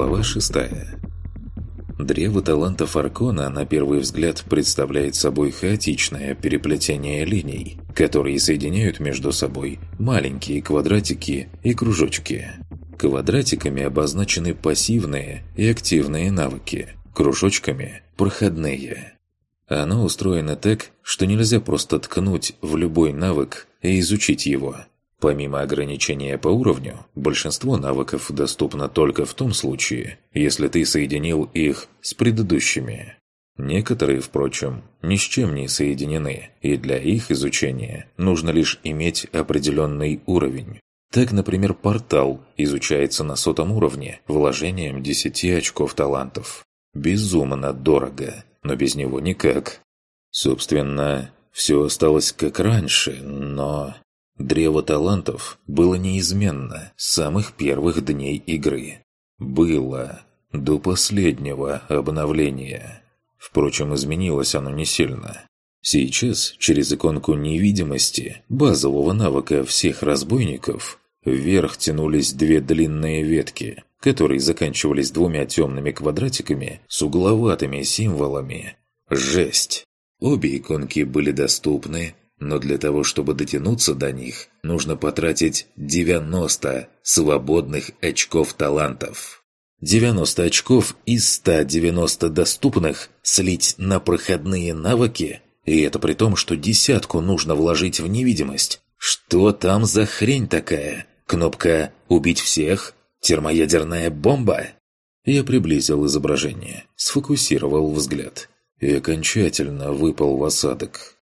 Глава 6 Древо талантов Аркона на первый взгляд представляет собой хаотичное переплетение линий, которые соединяют между собой маленькие квадратики и кружочки. Квадратиками обозначены пассивные и активные навыки, кружочками – проходные. Оно устроено так, что нельзя просто ткнуть в любой навык и изучить его – Помимо ограничения по уровню, большинство навыков доступно только в том случае, если ты соединил их с предыдущими. Некоторые, впрочем, ни с чем не соединены, и для их изучения нужно лишь иметь определенный уровень. Так, например, портал изучается на сотом уровне вложением 10 очков талантов. Безумно дорого, но без него никак. Собственно, все осталось как раньше, но... Древо талантов было неизменно с самых первых дней игры. Было до последнего обновления. Впрочем, изменилось оно не сильно. Сейчас, через иконку невидимости, базового навыка всех разбойников, вверх тянулись две длинные ветки, которые заканчивались двумя темными квадратиками с угловатыми символами. Жесть! Обе иконки были доступны но для того, чтобы дотянуться до них, нужно потратить 90 свободных очков талантов. 90 очков из 190 доступных слить на проходные навыки, и это при том, что десятку нужно вложить в невидимость. Что там за хрень такая? Кнопка «Убить всех»? Термоядерная бомба? Я приблизил изображение, сфокусировал взгляд и окончательно выпал в осадок.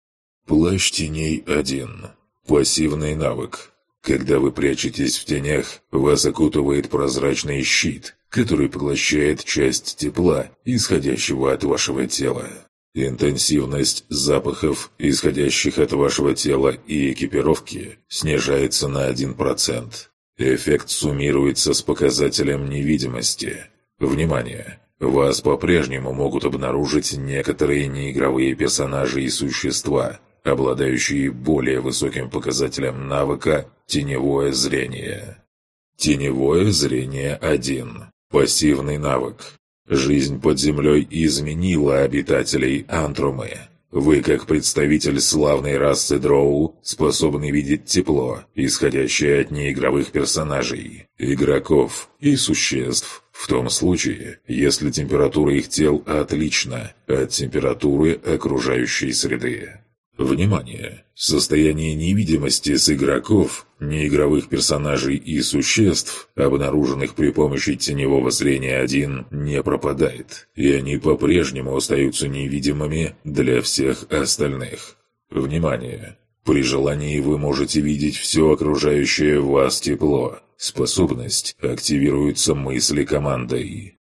Плащ теней один. Пассивный навык. Когда вы прячетесь в тенях, вас окутывает прозрачный щит, который поглощает часть тепла, исходящего от вашего тела. Интенсивность запахов, исходящих от вашего тела и экипировки, снижается на 1%. Эффект суммируется с показателем невидимости. Внимание! Вас по-прежнему могут обнаружить некоторые неигровые персонажи и существа, обладающие более высоким показателем навыка «Теневое зрение». Теневое зрение 1. Пассивный навык. Жизнь под землей изменила обитателей Антрумы. Вы, как представитель славной расы Дроу, способны видеть тепло, исходящее от неигровых персонажей, игроков и существ, в том случае, если температура их тел отлична от температуры окружающей среды. Внимание! Состояние невидимости с игроков, неигровых персонажей и существ, обнаруженных при помощи теневого зрения 1, не пропадает, и они по-прежнему остаются невидимыми для всех остальных. Внимание! При желании вы можете видеть все окружающее вас тепло. Способность активируется мысли командой.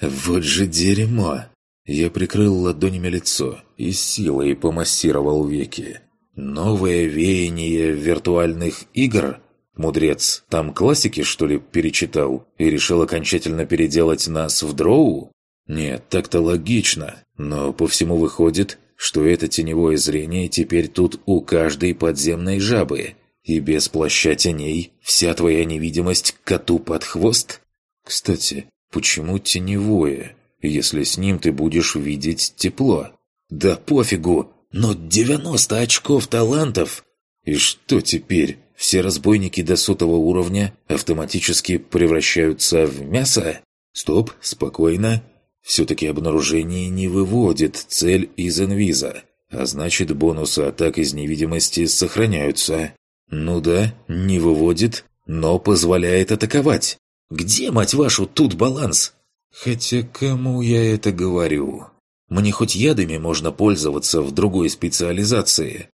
«Вот же дерьмо!» Я прикрыл ладонями лицо и силой помассировал веки. Новое веяние виртуальных игр? Мудрец там классики, что ли, перечитал и решил окончательно переделать нас в дроу? Нет, так-то логично, но по всему выходит, что это теневое зрение теперь тут у каждой подземной жабы, и без плаща теней вся твоя невидимость коту под хвост? Кстати, почему теневое? если с ним ты будешь видеть тепло. Да пофигу, но 90 очков талантов! И что теперь? Все разбойники до сотого уровня автоматически превращаются в мясо? Стоп, спокойно. Все-таки обнаружение не выводит цель из инвиза, а значит бонусы атак из невидимости сохраняются. Ну да, не выводит, но позволяет атаковать. Где, мать вашу, тут баланс? Хотя кому я это говорю? Мне хоть ядами можно пользоваться в другой специализации.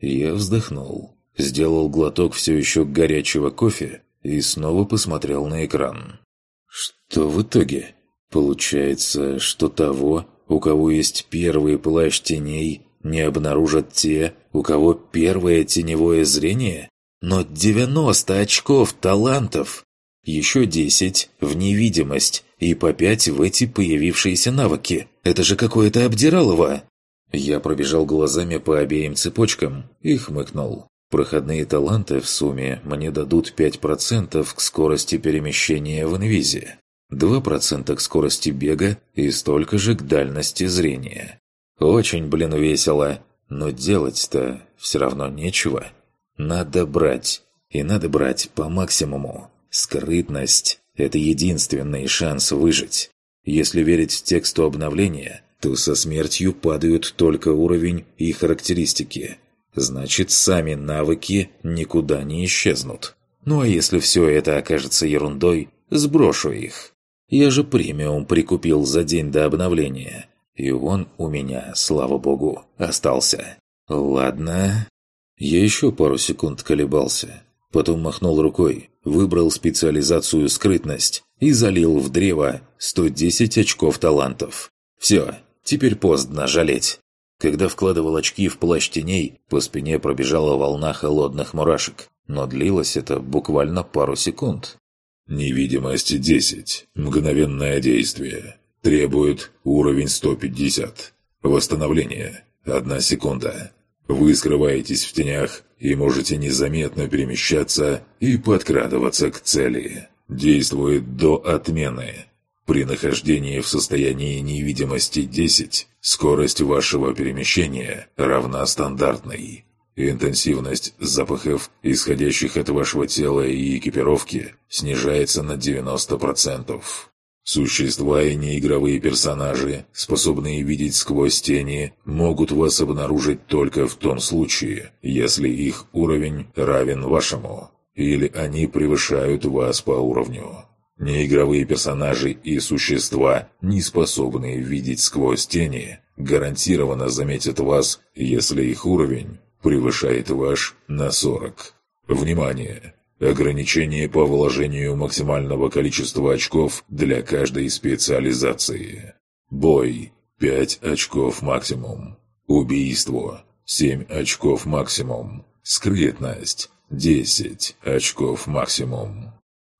Я вздохнул, сделал глоток все еще горячего кофе и снова посмотрел на экран. Что в итоге? Получается, что того, у кого есть первый плащ теней, не обнаружат те, у кого первое теневое зрение? Но 90 очков талантов! Еще 10 в невидимость и по пять в эти появившиеся навыки. Это же какое-то обдиралово!» Я пробежал глазами по обеим цепочкам и хмыкнул. Проходные таланты в сумме мне дадут 5% к скорости перемещения в инвизе. 2% к скорости бега и столько же к дальности зрения. Очень, блин, весело, но делать-то все равно нечего. Надо брать, и надо брать по максимуму. Скрытность – это единственный шанс выжить. Если верить тексту обновления, то со смертью падают только уровень и характеристики. Значит, сами навыки никуда не исчезнут. Ну а если все это окажется ерундой, сброшу их. Я же премиум прикупил за день до обновления. И он у меня, слава богу, остался. Ладно. Я еще пару секунд колебался. Потом махнул рукой, выбрал специализацию «Скрытность» и залил в древо 110 очков талантов. Все, теперь поздно жалеть. Когда вкладывал очки в плащ теней, по спине пробежала волна холодных мурашек, но длилось это буквально пару секунд. Невидимость 10. Мгновенное действие. Требует уровень 150. Восстановление. Одна секунда. Вы скрываетесь в тенях и можете незаметно перемещаться и подкрадываться к цели. Действует до отмены. При нахождении в состоянии невидимости 10, скорость вашего перемещения равна стандартной. Интенсивность запахов, исходящих от вашего тела и экипировки, снижается на 90%. Существа и неигровые персонажи, способные видеть сквозь тени, могут вас обнаружить только в том случае, если их уровень равен вашему, или они превышают вас по уровню. Неигровые персонажи и существа, не способные видеть сквозь тени, гарантированно заметят вас, если их уровень превышает ваш на 40. Внимание! Ограничение по вложению максимального количества очков для каждой специализации. Бой – 5 очков максимум. Убийство – 7 очков максимум. Скрытность – 10 очков максимум.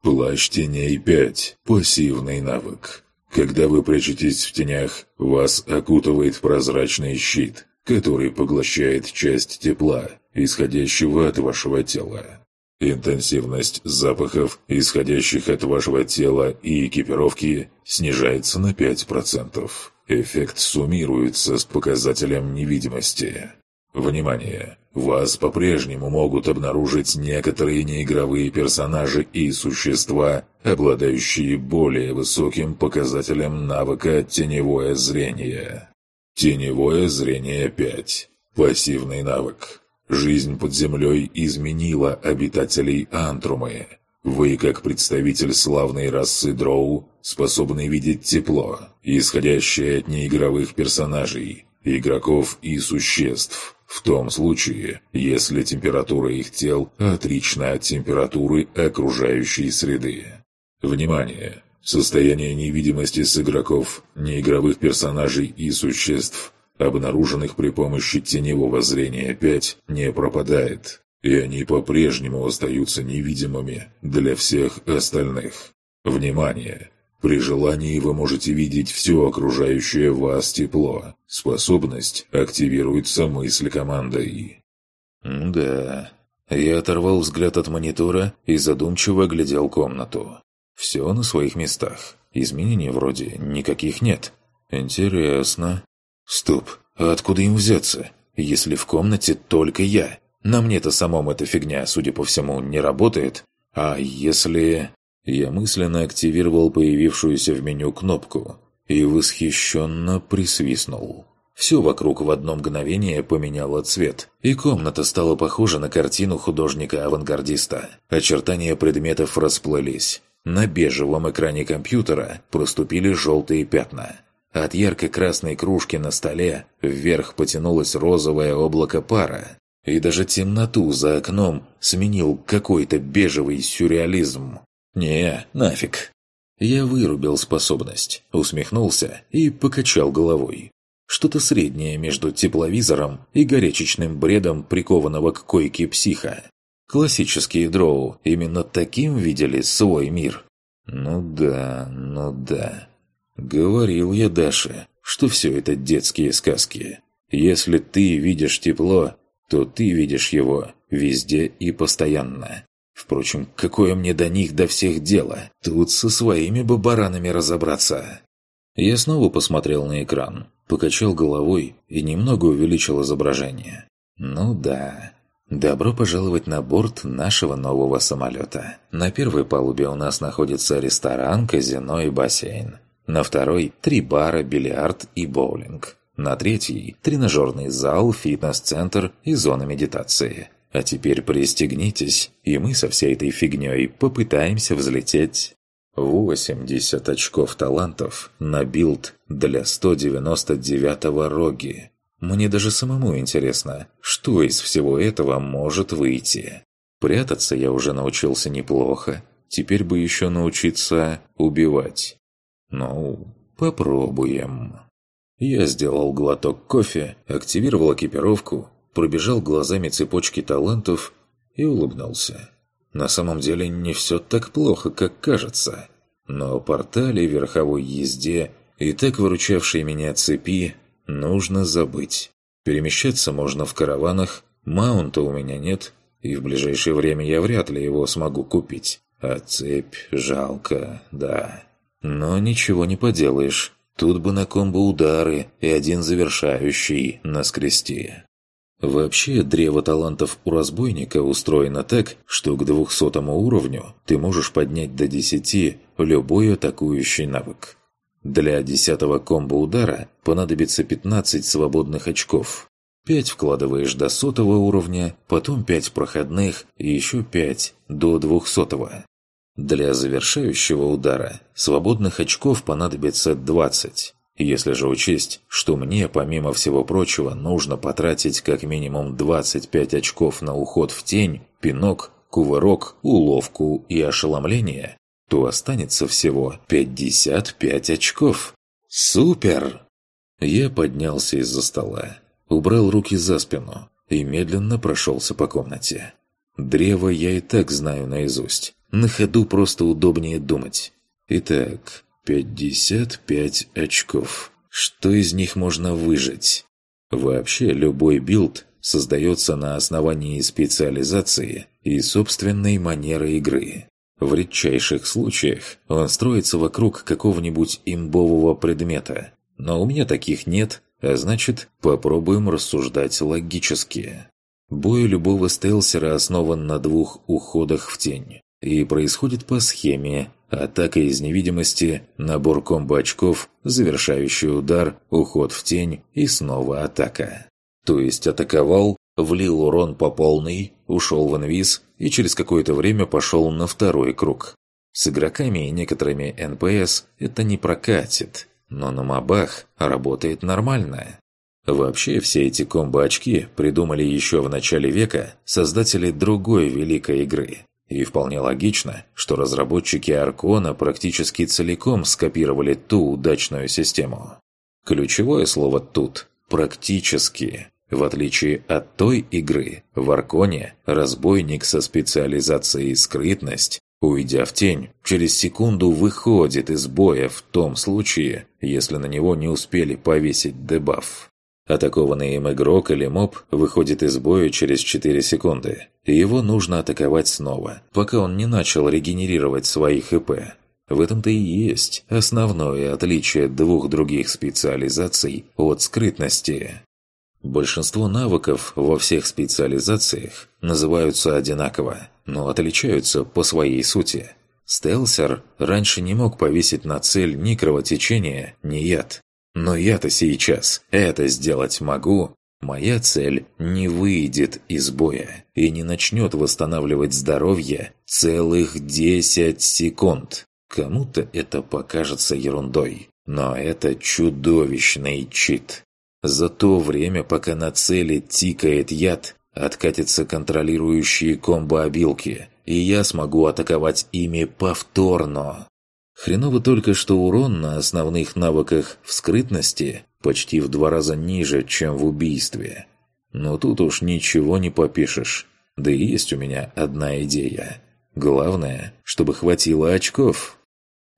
Плащ теней 5. Пассивный навык. Когда вы прячетесь в тенях, вас окутывает прозрачный щит, который поглощает часть тепла, исходящего от вашего тела. Интенсивность запахов, исходящих от вашего тела и экипировки, снижается на 5%. Эффект суммируется с показателем невидимости. Внимание! Вас по-прежнему могут обнаружить некоторые неигровые персонажи и существа, обладающие более высоким показателем навыка «Теневое зрение». Теневое зрение 5. Пассивный навык. Жизнь под землей изменила обитателей Антрумы. Вы, как представитель славной расы Дроу, способны видеть тепло, исходящее от неигровых персонажей, игроков и существ, в том случае, если температура их тел отлична от температуры окружающей среды. Внимание! Состояние невидимости с игроков, неигровых персонажей и существ – обнаруженных при помощи теневого зрения 5, не пропадает, и они по-прежнему остаются невидимыми для всех остальных. Внимание! При желании вы можете видеть все окружающее вас тепло. Способность активируется мысль командой. Да. Я оторвал взгляд от монитора и задумчиво глядел комнату. Все на своих местах. Изменений вроде никаких нет. Интересно. Стоп, а откуда им взяться, если в комнате только я? На мне-то самом эта фигня, судя по всему, не работает. А если... Я мысленно активировал появившуюся в меню кнопку и восхищенно присвистнул. Все вокруг в одно мгновение поменяло цвет, и комната стала похожа на картину художника-авангардиста. Очертания предметов расплылись. На бежевом экране компьютера проступили желтые пятна – от ярко-красной кружки на столе вверх потянулось розовое облако пара, и даже темноту за окном сменил какой-то бежевый сюрреализм. «Не, нафиг». Я вырубил способность, усмехнулся и покачал головой. Что-то среднее между тепловизором и горячечным бредом прикованного к койке психа. Классические дроу именно таким видели свой мир. Ну да, ну да. Говорил я Даше, что все это детские сказки. Если ты видишь тепло, то ты видишь его везде и постоянно. Впрочем, какое мне до них до всех дело? Тут со своими бы баранами разобраться. Я снова посмотрел на экран, покачал головой и немного увеличил изображение. Ну да, Добро пожаловать на борт нашего нового самолета. На первой палубе у нас находится ресторан, казино и бассейн. На второй – три бара, бильярд и боулинг. На третьей – тренажерный зал, фитнес-центр и зона медитации. А теперь пристегнитесь, и мы со всей этой фигней попытаемся взлететь. 80 очков талантов на билд для 199-го роги. Мне даже самому интересно, что из всего этого может выйти. Прятаться я уже научился неплохо. Теперь бы еще научиться убивать. Ну, попробуем. Я сделал глоток кофе, активировал экипировку, пробежал глазами цепочки талантов и улыбнулся. На самом деле не все так плохо, как кажется. Но о портале, верховой езде и так выручавшей меня цепи нужно забыть. Перемещаться можно в караванах, маунта у меня нет, и в ближайшее время я вряд ли его смогу купить. А цепь жалко, да. Но ничего не поделаешь. Тут бы на комбо удары и один завершающий на скресте. Вообще, древо талантов у разбойника устроено так, что к 200 уровню ты можешь поднять до 10 любой атакующий навык. Для 10 комбо-удара понадобится 15 свободных очков. 5 вкладываешь до сотого уровня, потом 5 проходных и еще 5 до 200 -го. Для завершающего удара свободных очков понадобится 20. Если же учесть, что мне, помимо всего прочего, нужно потратить как минимум 25 очков на уход в тень, пинок, кувырок, уловку и ошеломление, то останется всего 55 очков. Супер! Я поднялся из-за стола, убрал руки за спину и медленно прошелся по комнате. Древо я и так знаю наизусть. На ходу просто удобнее думать. Итак, 55 очков. Что из них можно выжать? Вообще, любой билд создается на основании специализации и собственной манеры игры. В редчайших случаях он строится вокруг какого-нибудь имбового предмета. Но у меня таких нет, а значит, попробуем рассуждать логически. Бой любого стелсера основан на двух уходах в тень и происходит по схеме Атака из невидимости, набор комбо-очков, завершающий удар, уход в тень и снова атака. То есть атаковал, влил урон по полной, ушел в инвиз и через какое-то время пошел на второй круг. С игроками и некоторыми НПС это не прокатит, но на мобах работает нормально. Вообще, все эти комбо-очки придумали еще в начале века создатели другой великой игры и вполне логично, что разработчики Аркона практически целиком скопировали ту удачную систему. Ключевое слово тут «практически». В отличие от той игры, в Арконе разбойник со специализацией «скрытность», уйдя в тень, через секунду выходит из боя в том случае, если на него не успели повесить дебаф. Атакованный им игрок или моб выходит из боя через 4 секунды, и его нужно атаковать снова, пока он не начал регенерировать свои ХП. В этом-то и есть основное отличие двух других специализаций от скрытности. Большинство навыков во всех специализациях называются одинаково, но отличаются по своей сути. Стелсер раньше не мог повесить на цель ни кровотечение, ни яд, но я-то сейчас это сделать могу. Моя цель не выйдет из боя и не начнет восстанавливать здоровье целых 10 секунд. Кому-то это покажется ерундой, но это чудовищный чит. За то время, пока на цели тикает яд, откатятся контролирующие комбо-обилки, и я смогу атаковать ими повторно. Хреново только, что урон на основных навыках в скрытности почти в два раза ниже, чем в убийстве. Но тут уж ничего не попишешь. Да и есть у меня одна идея. Главное, чтобы хватило очков.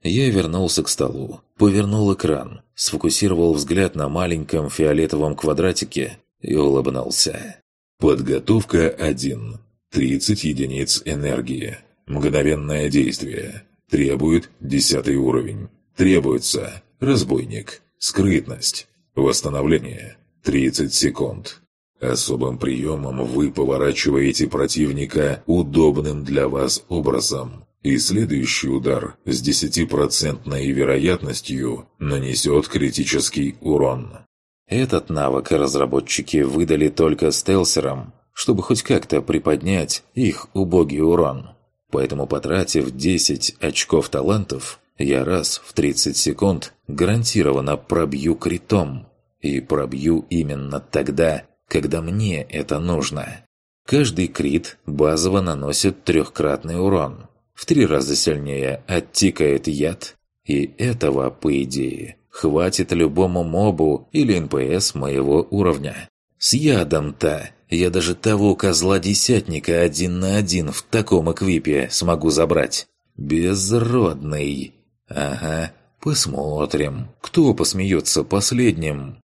Я вернулся к столу, повернул экран, сфокусировал взгляд на маленьком фиолетовом квадратике и улыбнулся. Подготовка 1. 30 единиц энергии. Мгновенное действие. Требует 10 уровень. Требуется разбойник, скрытность, восстановление. 30 секунд. Особым приемом вы поворачиваете противника удобным для вас образом. И следующий удар с 10% вероятностью нанесет критический урон. Этот навык разработчики выдали только стелсерам, чтобы хоть как-то приподнять их убогий урон. Поэтому, потратив 10 очков талантов, я раз в 30 секунд гарантированно пробью критом. И пробью именно тогда, когда мне это нужно. Каждый крит базово наносит трехкратный урон. В три раза сильнее оттикает яд. И этого, по идее, хватит любому мобу или НПС моего уровня. С ядом-то я даже того козла-десятника один на один в таком эквипе смогу забрать. Безродный. Ага, посмотрим, кто посмеется последним.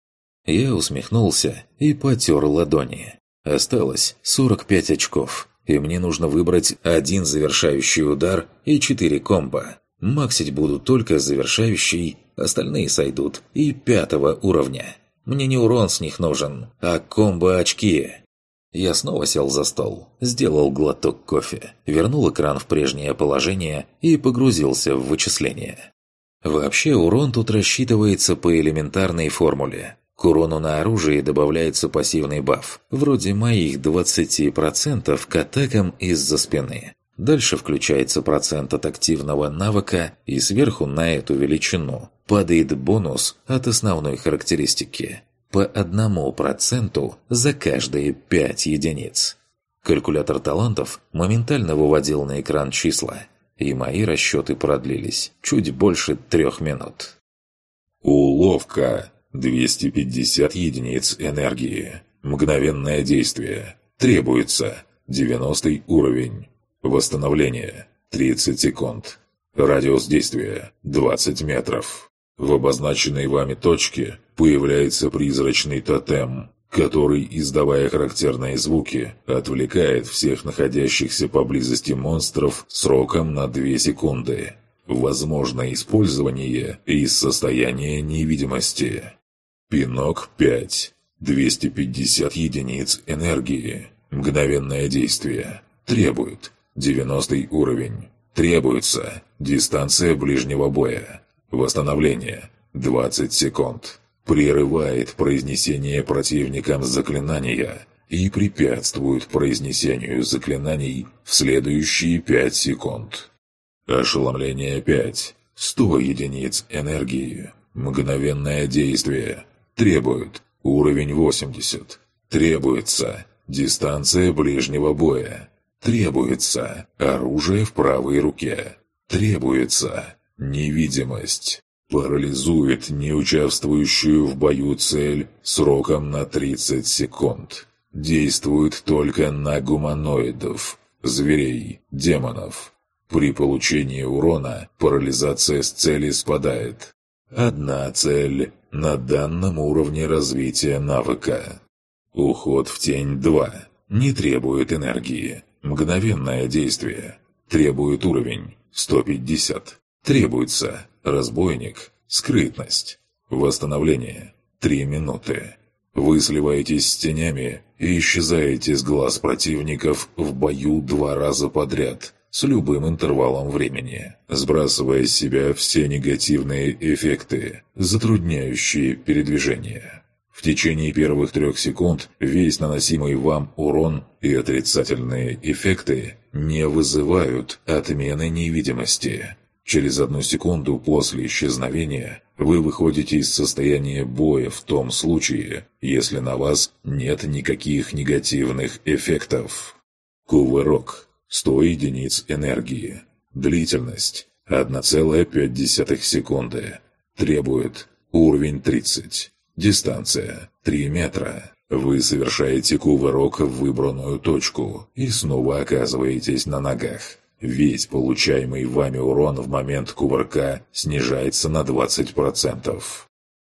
Я усмехнулся и потер ладони. Осталось 45 очков, и мне нужно выбрать один завершающий удар и четыре комбо. Максить буду только завершающий, остальные сойдут и пятого уровня. Мне не урон с них нужен, а комбо-очки. Я снова сел за стол, сделал глоток кофе, вернул экран в прежнее положение и погрузился в вычисления. Вообще урон тут рассчитывается по элементарной формуле. К урону на оружие добавляется пассивный баф, вроде моих 20% к атакам из-за спины. Дальше включается процент от активного навыка, и сверху на эту величину падает бонус от основной характеристики. По одному проценту за каждые 5 единиц. Калькулятор талантов моментально выводил на экран числа, и мои расчеты продлились чуть больше трех минут. Уловка. 250 единиц энергии. Мгновенное действие. Требуется. 90 уровень. Восстановление. 30 секунд. Радиус действия. 20 метров. В обозначенной вами точке появляется призрачный тотем, который, издавая характерные звуки, отвлекает всех находящихся поблизости монстров сроком на 2 секунды. Возможно использование из состояния невидимости. Пинок 5. 250 единиц энергии. Мгновенное действие. Требует. 90 уровень. Требуется. Дистанция ближнего боя. Восстановление. 20 секунд. Прерывает произнесение противникам заклинания и препятствует произнесению заклинаний в следующие 5 секунд. Ошеломление 5. 100 единиц энергии. Мгновенное действие. Требует. Уровень 80. Требуется. Дистанция ближнего боя. Требуется. Оружие в правой руке. Требуется. Невидимость. Парализует неучаствующую в бою цель сроком на 30 секунд. Действует только на гуманоидов, зверей, демонов. При получении урона парализация с цели спадает. Одна цель на данном уровне развития навыка. Уход в тень 2. Не требует энергии. Мгновенное действие. Требует уровень 150. Требуется разбойник, скрытность. Восстановление 3 минуты. Вы сливаетесь с тенями и исчезаете с глаз противников в бою два раза подряд – с любым интервалом времени, сбрасывая с себя все негативные эффекты, затрудняющие передвижение. В течение первых трех секунд весь наносимый вам урон и отрицательные эффекты не вызывают отмены невидимости. Через одну секунду после исчезновения вы выходите из состояния боя в том случае, если на вас нет никаких негативных эффектов. Кувырок 100 единиц энергии. Длительность 1,5 секунды. Требует уровень 30. Дистанция 3 метра. Вы совершаете кувырок в выбранную точку и снова оказываетесь на ногах. Весь получаемый вами урон в момент кувырка снижается на 20%.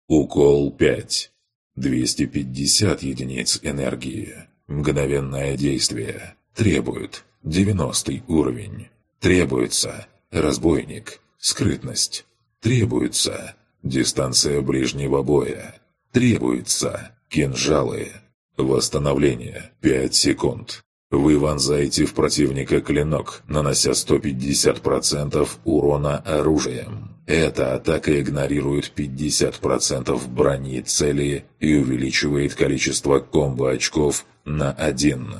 Укол 5. 250 единиц энергии. Мгновенное действие. Требует 90 уровень. Требуется разбойник, скрытность. Требуется дистанция ближнего боя. Требуется кинжалы. Восстановление 5 секунд. Вы вонзаете в противника клинок, нанося 150% урона оружием. Эта атака игнорирует 50% брони цели и увеличивает количество комбо-очков на 1.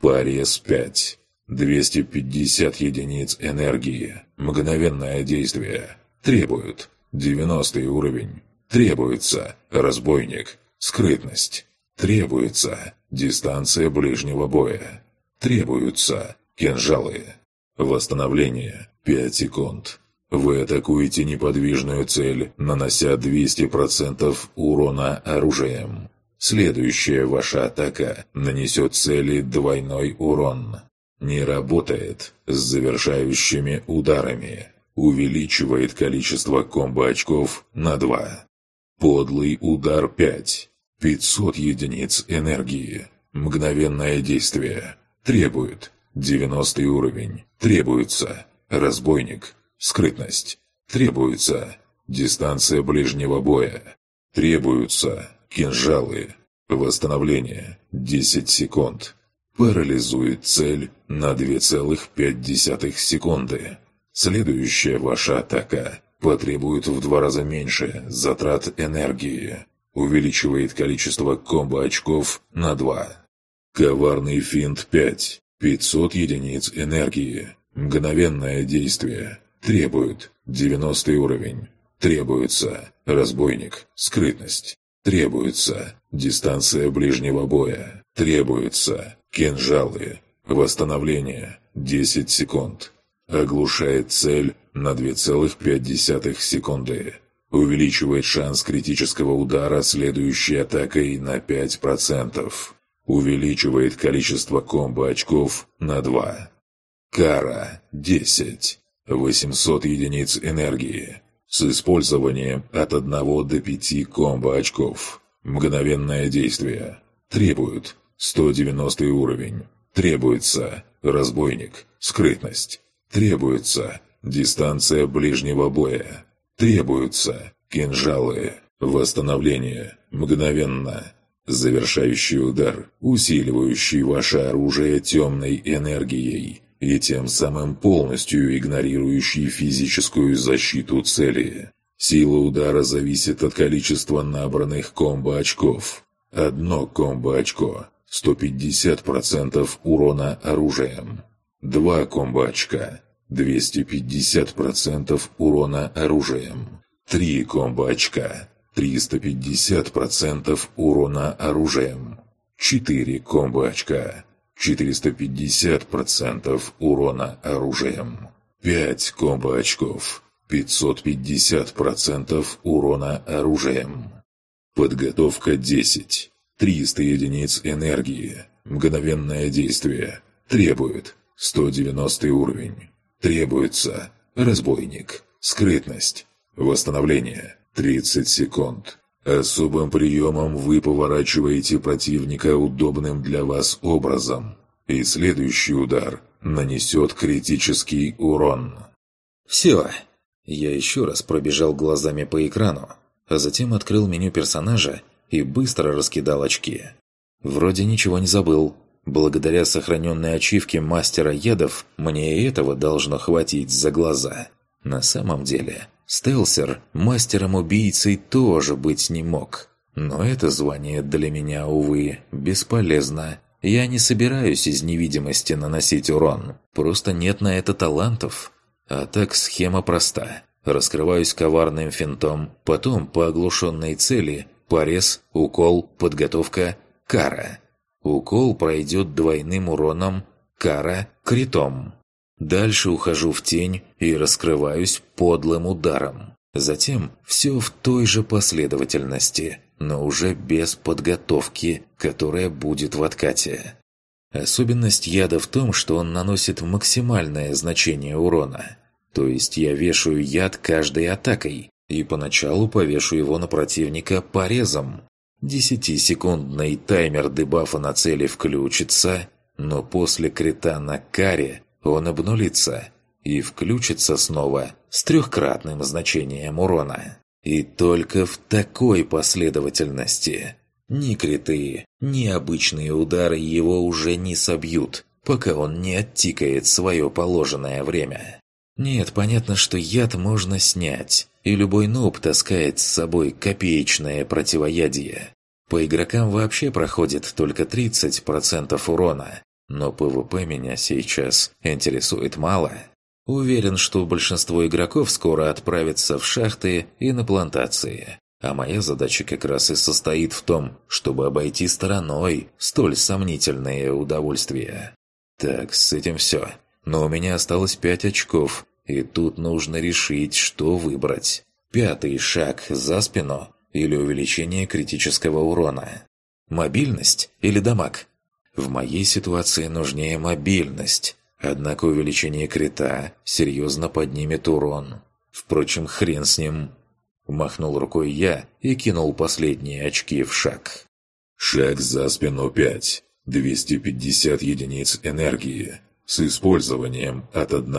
Порез 5. 250 единиц энергии. Мгновенное действие. Требует. 90 уровень. Требуется. Разбойник. Скрытность. Требуется дистанция ближнего боя. Требуются кинжалы. Восстановление 5 секунд. Вы атакуете неподвижную цель, нанося 200% урона оружием. Следующая ваша атака нанесет цели двойной урон. Не работает с завершающими ударами. Увеличивает количество комбо-очков на 2. Подлый удар 5. 500 единиц энергии. Мгновенное действие. Требует. 90 уровень. Требуется. Разбойник. Скрытность. Требуется. Дистанция ближнего боя. Требуются. Кинжалы. Восстановление. 10 секунд. Парализует цель на 2,5 секунды. Следующая ваша атака потребует в два раза меньше затрат энергии. Увеличивает количество комбо-очков на 2. Коварный финт 5. 500 единиц энергии. Мгновенное действие. Требует 90 уровень. Требуется разбойник, скрытность. Требуется дистанция ближнего боя. Требуется кинжалы. Восстановление 10 секунд. Оглушает цель на 2,5 секунды. Увеличивает шанс критического удара следующей атакой на 5%. Увеличивает количество комбо-очков на 2. Кара 10. 800 единиц энергии. С использованием от 1 до 5 комбо-очков. Мгновенное действие. Требует 190 уровень. Требуется разбойник, скрытность. Требуется дистанция ближнего боя. Требуются кинжалы. Восстановление. Мгновенно. Завершающий удар, усиливающий ваше оружие темной энергией и тем самым полностью игнорирующий физическую защиту цели. Сила удара зависит от количества набранных комбо-очков. Одно комбо-очко – 150% урона оружием. Два комбо-очка 250% урона оружием. Три комбо-очка. 350% урона оружием. Четыре комбо-очка. 450% урона оружием. Пять комбо-очков. 550% урона оружием. Подготовка 10. 300 единиц энергии. Мгновенное действие. Требует 190 уровень. Требуется разбойник, скрытность, восстановление 30 секунд. Особым приемом вы поворачиваете противника удобным для вас образом, и следующий удар нанесет критический урон. Все. Я еще раз пробежал глазами по экрану, а затем открыл меню персонажа и быстро раскидал очки. Вроде ничего не забыл, Благодаря сохраненной ачивке мастера ядов, мне и этого должно хватить за глаза. На самом деле, стелсер мастером-убийцей тоже быть не мог. Но это звание для меня, увы, бесполезно. Я не собираюсь из невидимости наносить урон. Просто нет на это талантов. А так схема проста. Раскрываюсь коварным финтом, потом по оглушенной цели – порез, укол, подготовка, кара – Укол пройдет двойным уроном, кара – критом. Дальше ухожу в тень и раскрываюсь подлым ударом. Затем все в той же последовательности, но уже без подготовки, которая будет в откате. Особенность яда в том, что он наносит максимальное значение урона. То есть я вешаю яд каждой атакой, и поначалу повешу его на противника порезом, Десятисекундный таймер дебафа на цели включится, но после крита на каре он обнулится и включится снова с трехкратным значением урона. И только в такой последовательности. Ни криты, ни обычные удары его уже не собьют, пока он не оттикает свое положенное время. Нет, понятно, что яд можно снять, и любой нуб таскает с собой копеечное противоядие. По игрокам вообще проходит только 30% урона, но ПВП меня сейчас интересует мало. Уверен, что большинство игроков скоро отправятся в шахты и на плантации. А моя задача как раз и состоит в том, чтобы обойти стороной столь сомнительные удовольствия. Так, с этим все. Но у меня осталось пять очков, и тут нужно решить, что выбрать. Пятый шаг за спину или увеличение критического урона. Мобильность или дамаг? В моей ситуации нужнее мобильность, однако увеличение крита серьезно поднимет урон. Впрочем, хрен с ним. Махнул рукой я и кинул последние очки в шаг. Шаг за спину 5. 250 единиц энергии с использованием от 1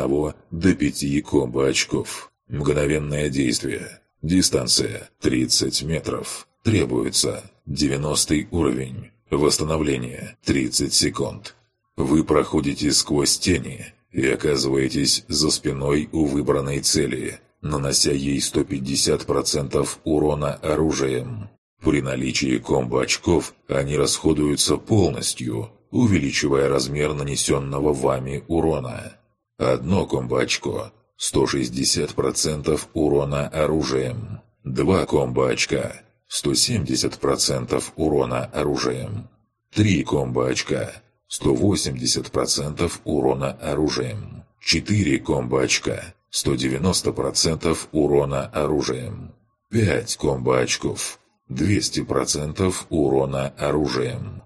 до 5 комбо-очков. Мгновенное действие. Дистанция 30 метров. Требуется 90 уровень. Восстановление 30 секунд. Вы проходите сквозь тени и оказываетесь за спиной у выбранной цели, нанося ей 150% урона оружием. При наличии комбо-очков они расходуются полностью, увеличивая размер нанесенного вами урона. Одно комбо-очко – 160% урона оружием. Два комбо-очка – 170% урона оружием. Три комбо-очка – 180% урона оружием. Четыре комбо-очка – 190% урона оружием. Пять комбо-очков – 200% урона оружием.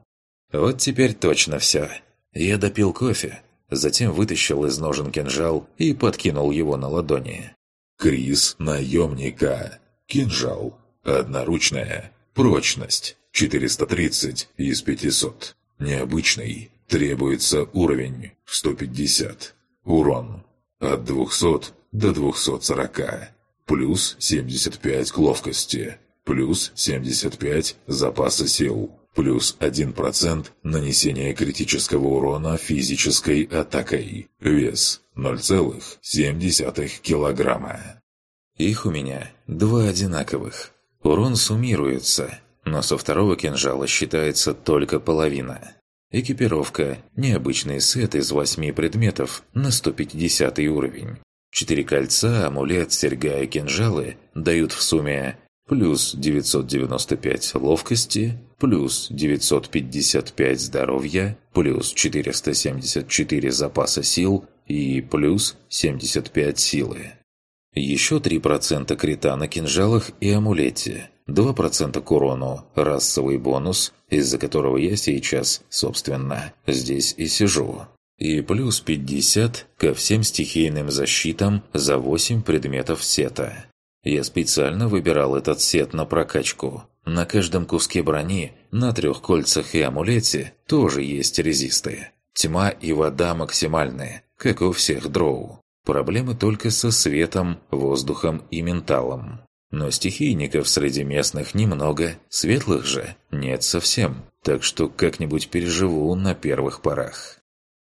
Вот теперь точно все. Я допил кофе, затем вытащил из ножен кинжал и подкинул его на ладони. Крис наемника. Кинжал. Одноручная. Прочность. 430 из 500. Необычный. Требуется уровень 150. Урон. От 200 до 240. Плюс 75 к ловкости. Плюс 75 запаса сил плюс 1% нанесения критического урона физической атакой. Вес 0,7 килограмма. Их у меня два одинаковых. Урон суммируется, но со второго кинжала считается только половина. Экипировка – необычный сет из восьми предметов на 150 уровень. Четыре кольца, амулет, серьга и кинжалы дают в сумме плюс 995 ловкости, плюс 955 здоровья, плюс 474 запаса сил и плюс 75 силы. Еще 3% крита на кинжалах и амулете, 2% к урону, расовый бонус, из-за которого я сейчас, собственно, здесь и сижу. И плюс 50 ко всем стихийным защитам за 8 предметов сета. Я специально выбирал этот сет на прокачку. На каждом куске брони, на трех кольцах и амулете тоже есть резисты. Тьма и вода максимальные, как у всех дроу. Проблемы только со светом, воздухом и менталом. Но стихийников среди местных немного, светлых же нет совсем, так что как-нибудь переживу на первых порах.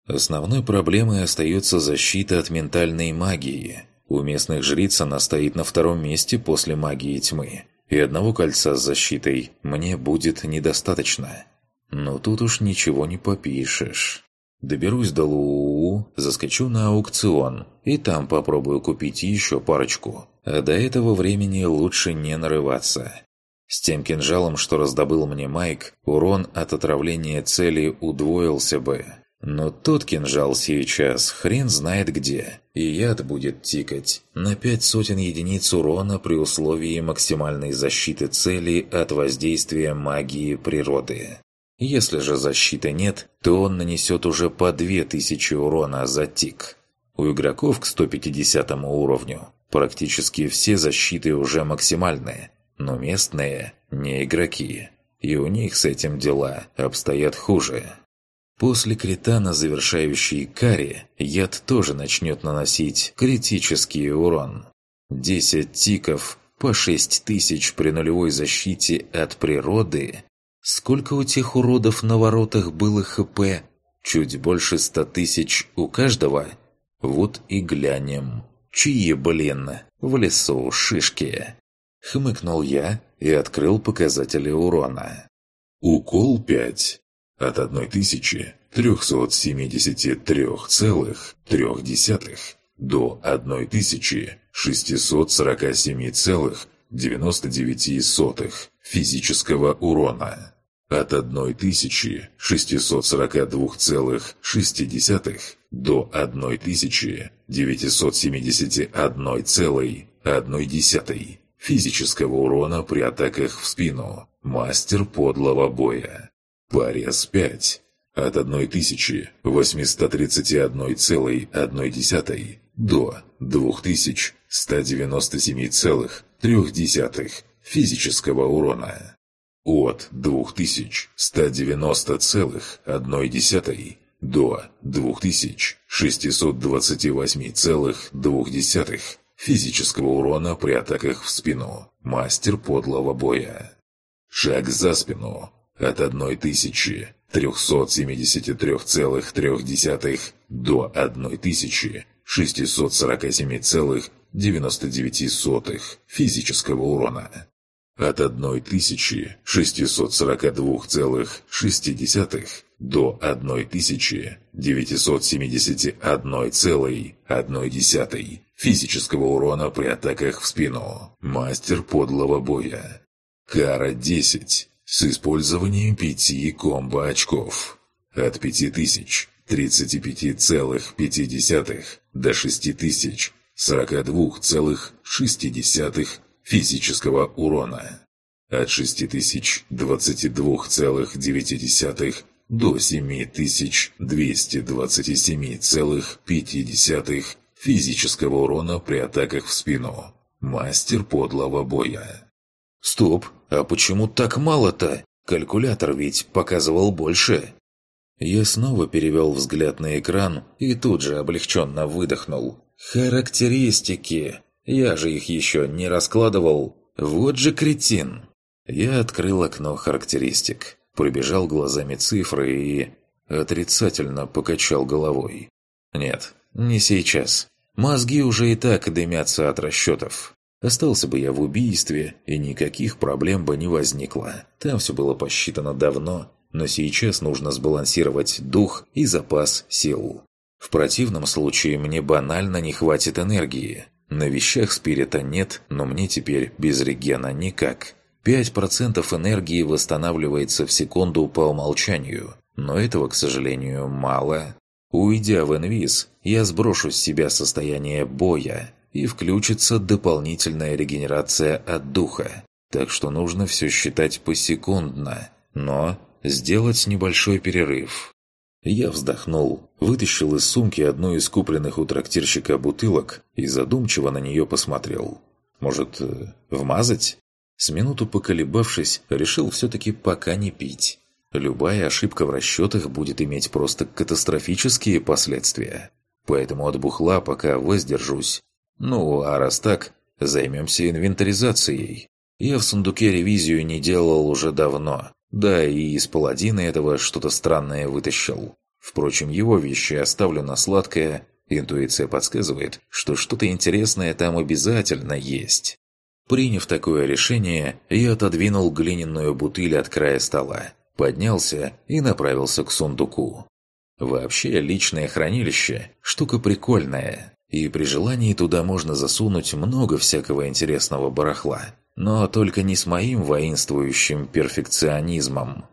Основной проблемой остается защита от ментальной магии – у местных жриц она стоит на втором месте после магии тьмы, и одного кольца с защитой мне будет недостаточно. Но тут уж ничего не попишешь. Доберусь до Луу, заскочу на аукцион, и там попробую купить еще парочку. А до этого времени лучше не нарываться. С тем кинжалом, что раздобыл мне Майк, урон от отравления цели удвоился бы. Но тот кинжал сейчас хрен знает где, и яд будет тикать на пять сотен единиц урона при условии максимальной защиты цели от воздействия магии природы. Если же защиты нет, то он нанесет уже по 2000 урона за тик. У игроков к 150 уровню практически все защиты уже максимальные, но местные не игроки, и у них с этим дела обстоят хуже. После критана, завершающий карри, яд тоже начнет наносить критический урон. 10 тиков по 6 тысяч при нулевой защите от природы. Сколько у тех уродов на воротах было ХП? Чуть больше 100 тысяч у каждого? Вот и глянем. Чьи, блин, в лесу шишки? Хмыкнул я и открыл показатели урона. Укол 5 от 1373,3 до 1647,99 физического урона. От 1642,6 до 1971,1 физического урона при атаках в спину. Мастер подлого боя. Парес 5. От 1831,1 до 2197,3 физического урона. От 2190,1 до 2628,2 физического урона при атаках в спину. Мастер подлого боя. Шаг за спину от 1373,3 до 1647,99 физического урона. От 1642,6 до 1971,1 физического урона при атаках в спину. Мастер подлого боя. Кара 10 с использованием пяти комбо-очков. От 5035,5 до 6042,6 физического урона. От 6022,9 до 7227,5 физического урона при атаках в спину. Мастер подлого боя. Стоп, а почему так мало-то? Калькулятор ведь показывал больше. Я снова перевел взгляд на экран и тут же облегченно выдохнул. Характеристики. Я же их еще не раскладывал. Вот же кретин. Я открыл окно характеристик, пробежал глазами цифры и... отрицательно покачал головой. Нет, не сейчас. Мозги уже и так дымятся от расчетов. Остался бы я в убийстве, и никаких проблем бы не возникло. Там все было посчитано давно, но сейчас нужно сбалансировать дух и запас сил. В противном случае мне банально не хватит энергии. На вещах спирита нет, но мне теперь без регена никак. 5% энергии восстанавливается в секунду по умолчанию, но этого, к сожалению, мало. Уйдя в инвиз, я сброшу с себя состояние боя, и включится дополнительная регенерация от духа. Так что нужно все считать посекундно, но сделать небольшой перерыв. Я вздохнул, вытащил из сумки одну из купленных у трактирщика бутылок и задумчиво на нее посмотрел. Может, э, вмазать? С минуту поколебавшись, решил все-таки пока не пить. Любая ошибка в расчетах будет иметь просто катастрофические последствия. Поэтому от бухла пока воздержусь ну, а раз так, займемся инвентаризацией. Я в сундуке ревизию не делал уже давно. Да, и из паладина этого что-то странное вытащил. Впрочем, его вещи оставлю на сладкое. Интуиция подсказывает, что что-то интересное там обязательно есть. Приняв такое решение, я отодвинул глиняную бутыль от края стола, поднялся и направился к сундуку. Вообще, личное хранилище – штука прикольная. И при желании туда можно засунуть много всякого интересного барахла. Но только не с моим воинствующим перфекционизмом.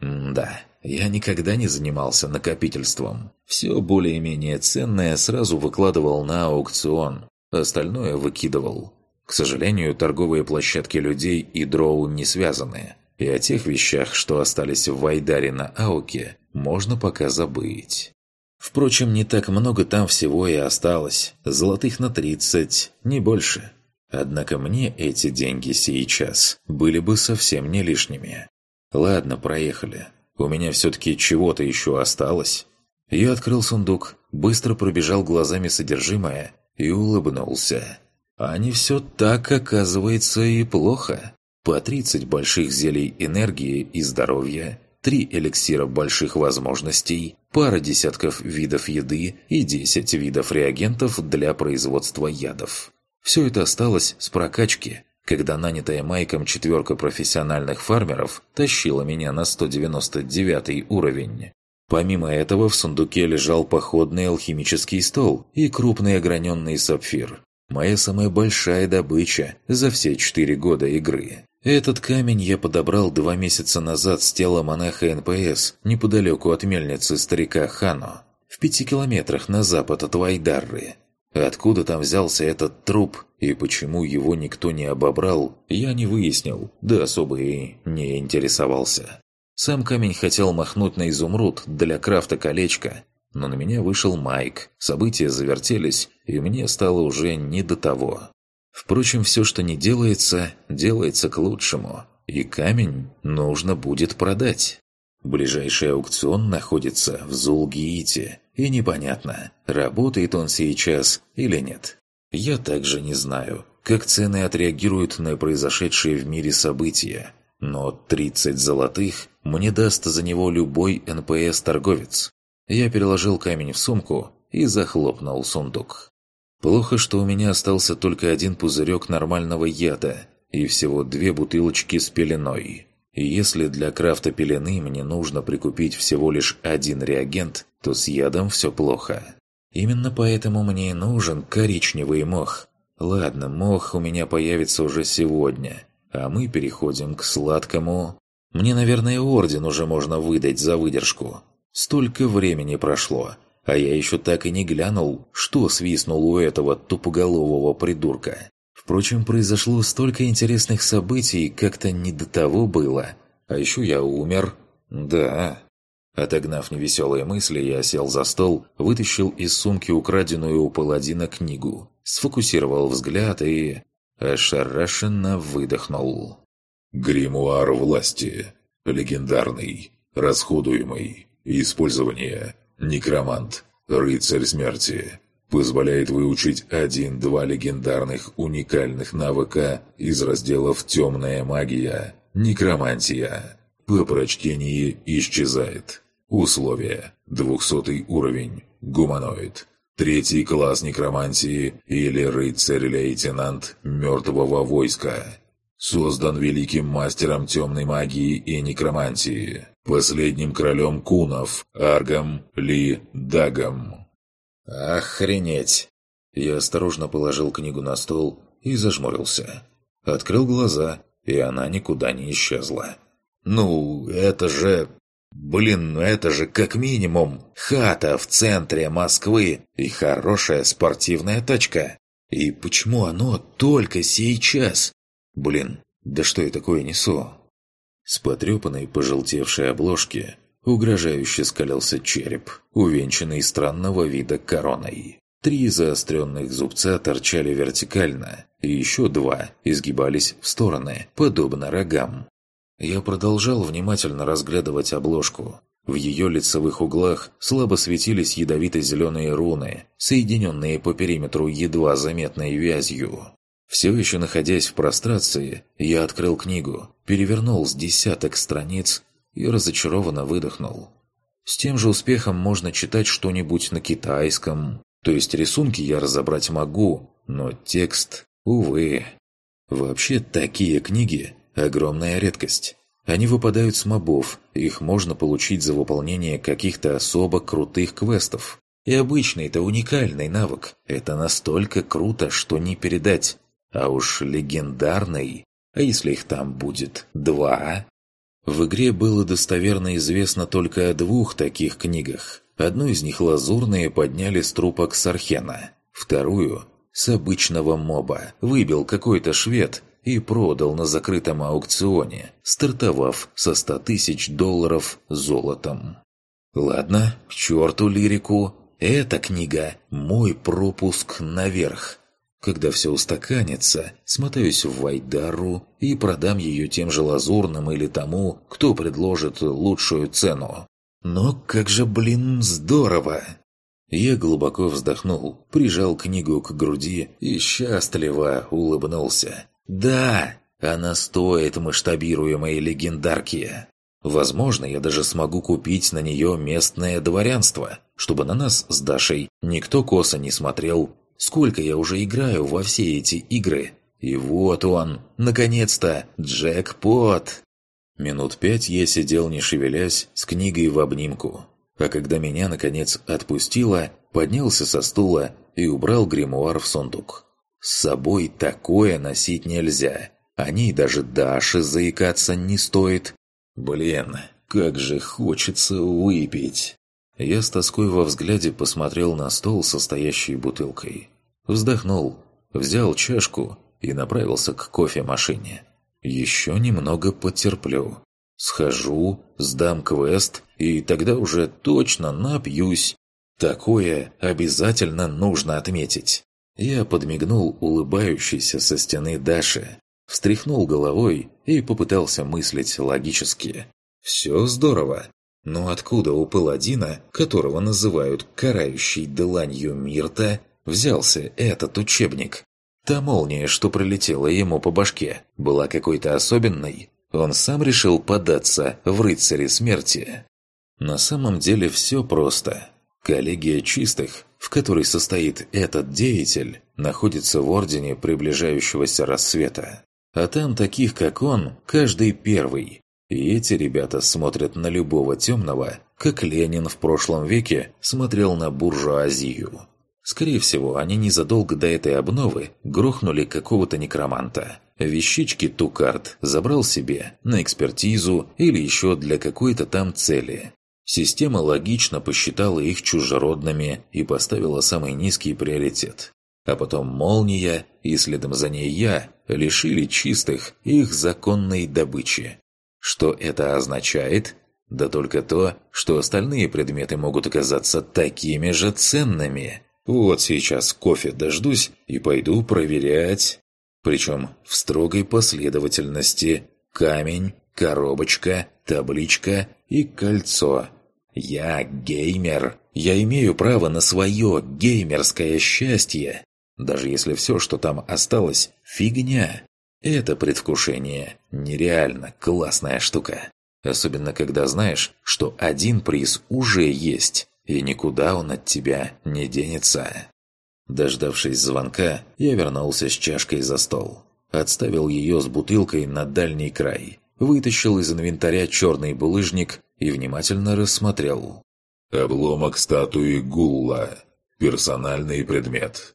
М да, я никогда не занимался накопительством. Все более-менее ценное сразу выкладывал на аукцион, остальное выкидывал. К сожалению, торговые площадки людей и дроу не связаны. И о тех вещах, что остались в Вайдаре на Ауке, можно пока забыть. Впрочем, не так много там всего и осталось. Золотых на 30, не больше. Однако мне эти деньги сейчас были бы совсем не лишними. Ладно, проехали. У меня все-таки чего-то еще осталось. Я открыл сундук, быстро пробежал глазами содержимое и улыбнулся. А не все так, оказывается, и плохо. По 30 больших зелий энергии и здоровья, три эликсира больших возможностей, пара десятков видов еды и 10 видов реагентов для производства ядов. Все это осталось с прокачки, когда нанятая Майком четверка профессиональных фармеров тащила меня на 199 уровень. Помимо этого в сундуке лежал походный алхимический стол и крупный ограненный сапфир. Моя самая большая добыча за все четыре года игры. Этот камень я подобрал два месяца назад с тела монаха НПС неподалеку от мельницы старика Хано, в пяти километрах на запад от Вайдарры. Откуда там взялся этот труп и почему его никто не обобрал, я не выяснил, да особо и не интересовался. Сам камень хотел махнуть на изумруд для крафта колечка, но на меня вышел Майк, события завертелись, и мне стало уже не до того. Впрочем, все, что не делается, делается к лучшему, и камень нужно будет продать. Ближайший аукцион находится в Зулгиите, и непонятно, работает он сейчас или нет. Я также не знаю, как цены отреагируют на произошедшие в мире события, но 30 золотых мне даст за него любой НПС-торговец. Я переложил камень в сумку и захлопнул сундук. Плохо, что у меня остался только один пузырек нормального яда и всего две бутылочки с пеленой. И если для крафта пелены мне нужно прикупить всего лишь один реагент, то с ядом все плохо. Именно поэтому мне и нужен коричневый мох. Ладно, мох у меня появится уже сегодня, а мы переходим к сладкому. Мне, наверное, орден уже можно выдать за выдержку. Столько времени прошло, а я еще так и не глянул, что свистнул у этого тупоголового придурка. Впрочем, произошло столько интересных событий, как-то не до того было. А еще я умер. Да. Отогнав невеселые мысли, я сел за стол, вытащил из сумки украденную у паладина книгу, сфокусировал взгляд и... ошарашенно выдохнул. «Гримуар власти. Легендарный. Расходуемый. Использование. Некромант, рыцарь смерти, позволяет выучить один-два легендарных уникальных навыка из разделов «Темная магия», «Некромантия». По прочтении исчезает. Условия. 200 уровень. Гуманоид. Третий класс некромантии или рыцарь-лейтенант мертвого войска. Создан великим мастером темной магии и некромантии последним королем кунов, Аргом Ли Дагом. «Охренеть!» Я осторожно положил книгу на стол и зажмурился. Открыл глаза, и она никуда не исчезла. «Ну, это же... Блин, ну это же как минимум хата в центре Москвы и хорошая спортивная тачка. И почему оно только сейчас? Блин, да что я такое несу?» С потрепанной пожелтевшей обложки угрожающе скалился череп, увенчанный странного вида короной. Три заостренных зубца торчали вертикально, и еще два изгибались в стороны, подобно рогам. Я продолжал внимательно разглядывать обложку. В ее лицевых углах слабо светились ядовито-зеленые руны, соединенные по периметру едва заметной вязью. Все еще находясь в прострации, я открыл книгу, перевернул с десяток страниц и разочарованно выдохнул. С тем же успехом можно читать что-нибудь на китайском. То есть рисунки я разобрать могу, но текст, увы. Вообще, такие книги – огромная редкость. Они выпадают с мобов, их можно получить за выполнение каких-то особо крутых квестов. И обычный это уникальный навык. Это настолько круто, что не передать. А уж легендарный, а если их там будет два? В игре было достоверно известно только о двух таких книгах. Одну из них лазурные подняли с трупа Ксархена, вторую – с обычного моба выбил какой-то швед и продал на закрытом аукционе, стартовав со 100 тысяч долларов золотом. Ладно, к черту лирику, эта книга – мой пропуск наверх. Когда все устаканится, смотаюсь в Вайдару и продам ее тем же лазурным или тому, кто предложит лучшую цену. Но как же, блин, здорово! Я глубоко вздохнул, прижал книгу к груди и счастливо улыбнулся. «Да, она стоит масштабируемой легендарки. Возможно, я даже смогу купить на нее местное дворянство, чтобы на нас с Дашей никто косо не смотрел. Сколько я уже играю во все эти игры. И вот он, наконец-то, джекпот!» Минут пять я сидел не шевелясь, с книгой в обнимку. А когда меня, наконец, отпустило, поднялся со стула и убрал гримуар в сундук. С собой такое носить нельзя. О ней даже Даши заикаться не стоит. Блин, как же хочется выпить. Я с тоской во взгляде посмотрел на стол со стоящей бутылкой. Вздохнул, взял чашку и направился к кофемашине. Еще немного потерплю. Схожу, сдам квест, и тогда уже точно напьюсь. Такое обязательно нужно отметить. Я подмигнул улыбающейся со стены Даши, встряхнул головой и попытался мыслить логически. Все здорово. Но откуда у паладина, которого называют «карающей деланью Мирта», взялся этот учебник? Та молния, что пролетела ему по башке, была какой-то особенной, он сам решил податься в рыцаре смерти. На самом деле все просто. Коллегия чистых, в которой состоит этот деятель, находится в ордене приближающегося рассвета. А там таких, как он, каждый первый. И эти ребята смотрят на любого темного, как Ленин в прошлом веке смотрел на буржуазию. Скорее всего, они незадолго до этой обновы грохнули какого-то некроманта. Вещички Тукарт забрал себе на экспертизу или еще для какой-то там цели. Система логично посчитала их чужеродными и поставила самый низкий приоритет. А потом молния и следом за ней я лишили чистых их законной добычи. Что это означает? Да только то, что остальные предметы могут оказаться такими же ценными – вот сейчас кофе дождусь и пойду проверять. Причем в строгой последовательности. Камень, коробочка, табличка и кольцо. Я геймер. Я имею право на свое геймерское счастье. Даже если все, что там осталось, фигня. Это предвкушение нереально классная штука. Особенно когда знаешь, что один приз уже есть, и никуда он от тебя не денется. Дождавшись звонка, я вернулся с чашкой за стол. Отставил ее с бутылкой на дальний край. Вытащил из инвентаря черный булыжник и внимательно рассмотрел. «Обломок статуи Гулла. Персональный предмет».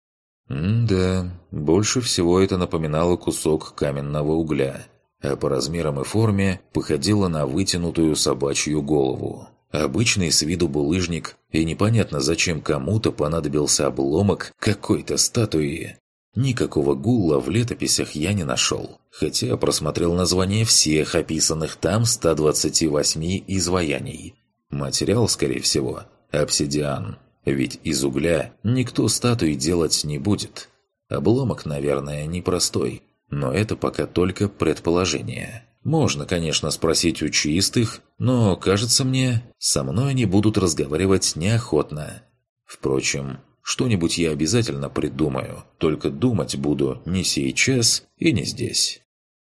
М-да, больше всего это напоминало кусок каменного угля, а по размерам и форме походило на вытянутую собачью голову. Обычный с виду булыжник, и непонятно, зачем кому-то понадобился обломок какой-то статуи. Никакого гула в летописях я не нашел, хотя просмотрел название всех описанных там 128 изваяний. Материал, скорее всего, обсидиан, ведь из угля никто статуи делать не будет. Обломок, наверное, непростой, но это пока только предположение. Можно, конечно, спросить у чистых, но, кажется мне, со мной они будут разговаривать неохотно. Впрочем, что-нибудь я обязательно придумаю, только думать буду не сейчас и не здесь.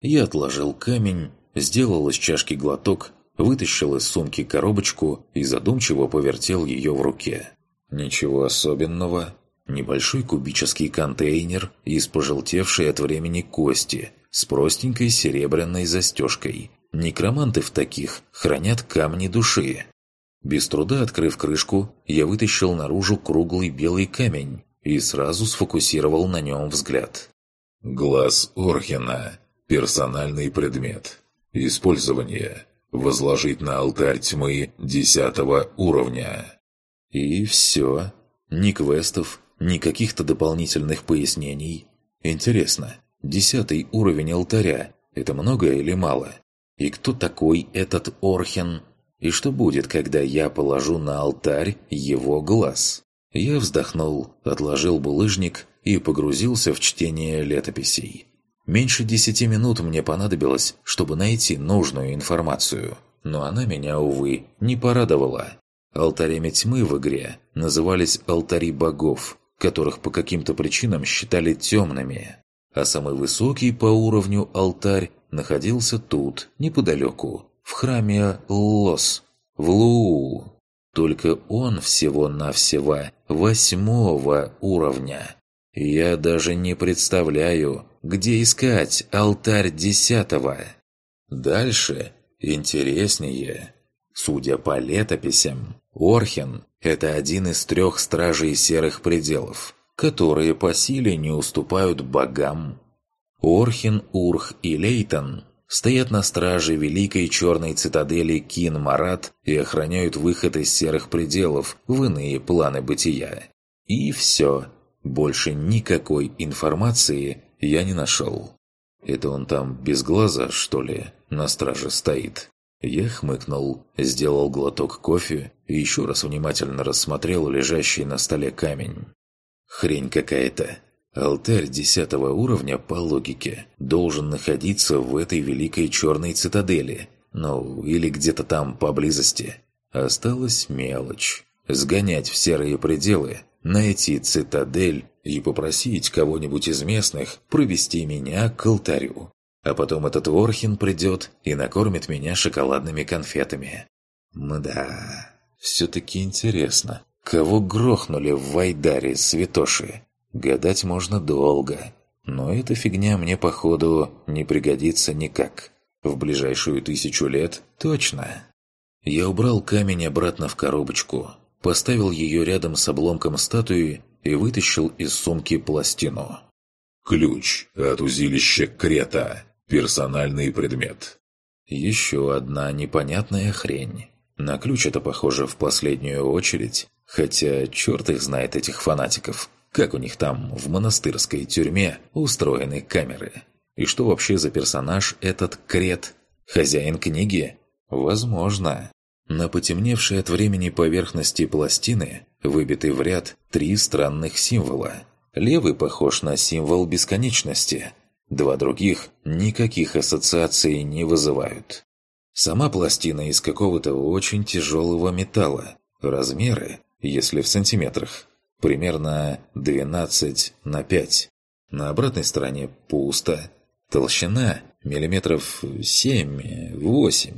Я отложил камень, сделал из чашки глоток, вытащил из сумки коробочку и задумчиво повертел ее в руке. Ничего особенного. Небольшой кубический контейнер из пожелтевшей от времени кости – с простенькой серебряной застежкой. Некроманты в таких хранят камни души. Без труда открыв крышку, я вытащил наружу круглый белый камень и сразу сфокусировал на нем взгляд. Глаз Орхена. Персональный предмет. Использование. Возложить на алтарь тьмы десятого уровня. И все. Ни квестов, ни каких-то дополнительных пояснений. Интересно, Десятый уровень алтаря – это много или мало? И кто такой этот Орхен? И что будет, когда я положу на алтарь его глаз? Я вздохнул, отложил булыжник и погрузился в чтение летописей. Меньше десяти минут мне понадобилось, чтобы найти нужную информацию, но она меня, увы, не порадовала. Алтарями тьмы в игре назывались алтари богов, которых по каким-то причинам считали темными, а самый высокий по уровню алтарь находился тут, неподалеку, в храме Лос, в Луу. Только он всего-навсего восьмого уровня. Я даже не представляю, где искать алтарь десятого. Дальше интереснее. Судя по летописям, Орхен – это один из трех стражей серых пределов, которые по силе не уступают богам. Орхин, Урх и Лейтон стоят на страже великой черной цитадели Кин-Марат и охраняют выход из серых пределов в иные планы бытия. И все. Больше никакой информации я не нашел. Это он там без глаза, что ли, на страже стоит? Я хмыкнул, сделал глоток кофе и еще раз внимательно рассмотрел лежащий на столе камень. Хрень какая-то. Алтарь десятого уровня, по логике, должен находиться в этой великой черной цитадели. Ну, или где-то там поблизости. Осталась мелочь. Сгонять в серые пределы, найти цитадель и попросить кого-нибудь из местных провести меня к алтарю. А потом этот Ворхин придет и накормит меня шоколадными конфетами. Мда, все-таки интересно, кого грохнули в Вайдаре святоши? Гадать можно долго, но эта фигня мне, походу, не пригодится никак. В ближайшую тысячу лет точно. Я убрал камень обратно в коробочку, поставил ее рядом с обломком статуи и вытащил из сумки пластину. «Ключ от узилища Крета. Персональный предмет». Еще одна непонятная хрень. На ключ это похоже в последнюю очередь, хотя черт их знает этих фанатиков. Как у них там в монастырской тюрьме устроены камеры? И что вообще за персонаж этот Крет? Хозяин книги? Возможно. На потемневшей от времени поверхности пластины выбиты в ряд три странных символа. Левый похож на символ бесконечности – Два других никаких ассоциаций не вызывают. Сама пластина из какого-то очень тяжелого металла. Размеры, если в сантиметрах, примерно 12 на 5. На обратной стороне пусто. Толщина миллиметров 7-8.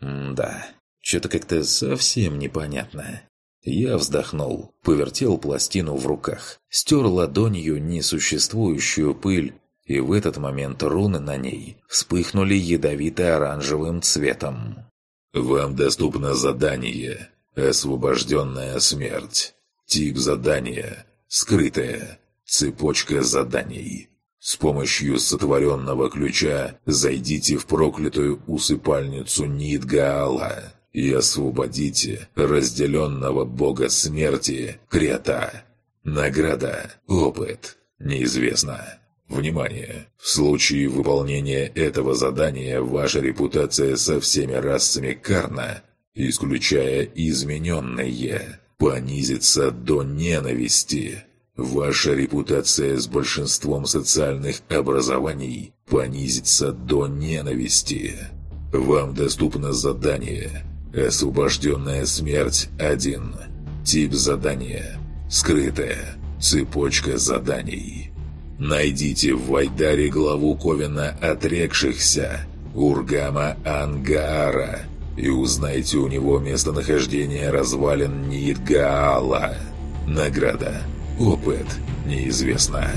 Да, что-то как-то совсем непонятно. Я вздохнул, повертел пластину в руках, стер ладонью несуществующую пыль и в этот момент руны на ней вспыхнули ядовито-оранжевым цветом. «Вам доступно задание «Освобожденная смерть». Тип задания «Скрытая». Цепочка заданий. С помощью сотворенного ключа зайдите в проклятую усыпальницу Нидгаала и освободите разделенного бога смерти Крета. Награда. Опыт. Неизвестно. Внимание! В случае выполнения этого задания ваша репутация со всеми расами Карна, исключая измененные, понизится до ненависти. Ваша репутация с большинством социальных образований понизится до ненависти. Вам доступно задание «Освобожденная смерть 1». Тип задания «Скрытая». Цепочка заданий. Найдите в Вайдаре главу Ковина отрекшихся, Ургама Ангаара, и узнайте у него местонахождение развалин Нидгаала. Награда. Опыт. Неизвестно.